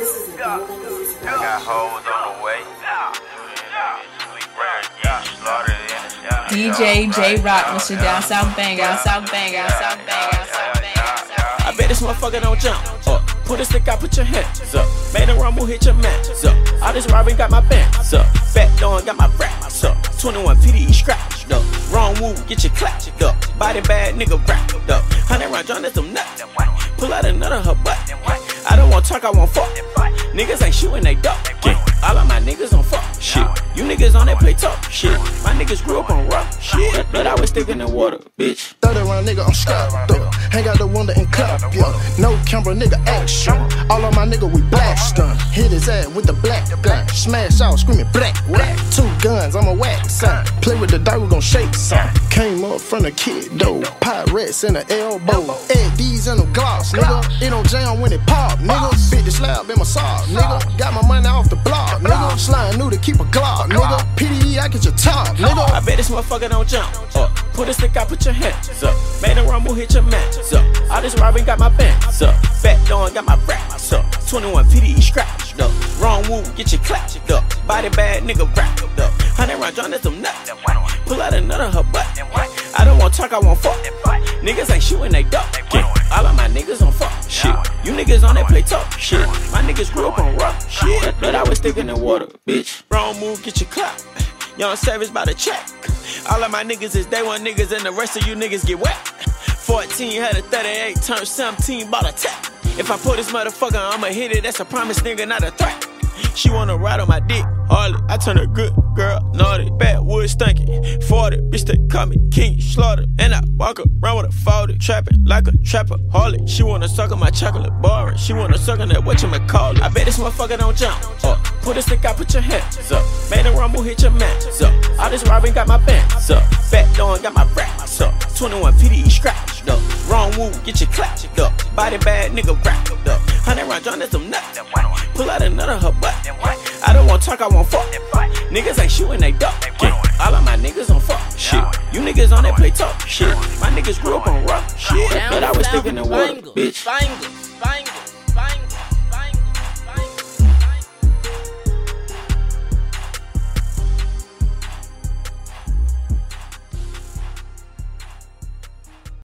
Got hoes on the way. DJ J Rock, Mr. Down South Bang, Down South Bang, Down South Bang, Down South Bang, I bet this motherfucker don't jump. Uh, put a stick out, put your hands up. Made a rumble, hit your match up. All this robbing got my bands up. Fat Dawn got my raps up. 21 PDE scratched up. Wrong move, get your clapped up. Body bad nigga wrapped up. Hundred round John, that's some nuts. Pull out another her butt. I don't want talk, I want fuck. Niggas ain't shooting, they duck. Yeah. All of my niggas on fuck shit. You niggas on that play tough shit. My niggas grew up on rough shit. But I was sticking in water, bitch. 30 round nigga, I'm strapped up. Hang out the wonder and clap, yeah. No camera, nigga, action. All of my nigga, we blast done. Hit his ass with the black gun. Smash out, screaming black, black. Two guns, I'm a whack son. Play with the dirt, we gon' shake some. Came up from the kid, though. Pirates in the elbow. Eddie's in the gloss, nigga. It don't jam when it pop, nigga. The slab in my sock, nigga. Got my money off the block, nigga. Slime new to keep a glock, nigga. PDE, I get your top, nigga. I bet this motherfucker don't jump. Uh, put a stick out, put your hands up. Made a rumble, hit your match up. All this robbing got my bands up. Fat Dawn got my raps up. 21 PDE scratched up. Wrong move, get your clapped up. Body bad nigga wrapped up. Hundred round John, that's some nuts. Pull out another her butt. I don't want talk, I want fuck. Niggas ain't shooting, they duck. All of my niggas on fuck shit. You niggas on that play tough shit. My niggas grew up on rough shit. But I was sticking in water, bitch. Wrong move, get your clap. Young Savage by the check. All of my niggas is day one niggas, and the rest of you niggas get wet. 14 had a 38, turned 17, bought a tech. If I pull this motherfucker, I'ma hit it. That's a promise, nigga, not a threat. She wanna ride on my dick, Harley. I turn a good girl, naughty, bad stinky. 40, bitch, they call me King Slaughter. And I walk around with a 40, trapping like a trapper, Harley. She wanna suck on my chocolate bar, she wanna suck on that what you call it. I bet this motherfucker don't jump. Uh, put a stick out, put your hands up. Made a rumble, hit your match up. All this robbing got my pants up. Fat Dawn got my raps up. 21 PDE scratched up. Wrong move, get your clapped up. Body bad nigga wrapped up. Hundred round John, that's some nuts. Pull out another her butt. I don't want talk, I want fuck. Niggas ain't shooting, they duck. On that play tough shit. My niggas grew up on rough shit. But I was sticking in water, bitch. Bang.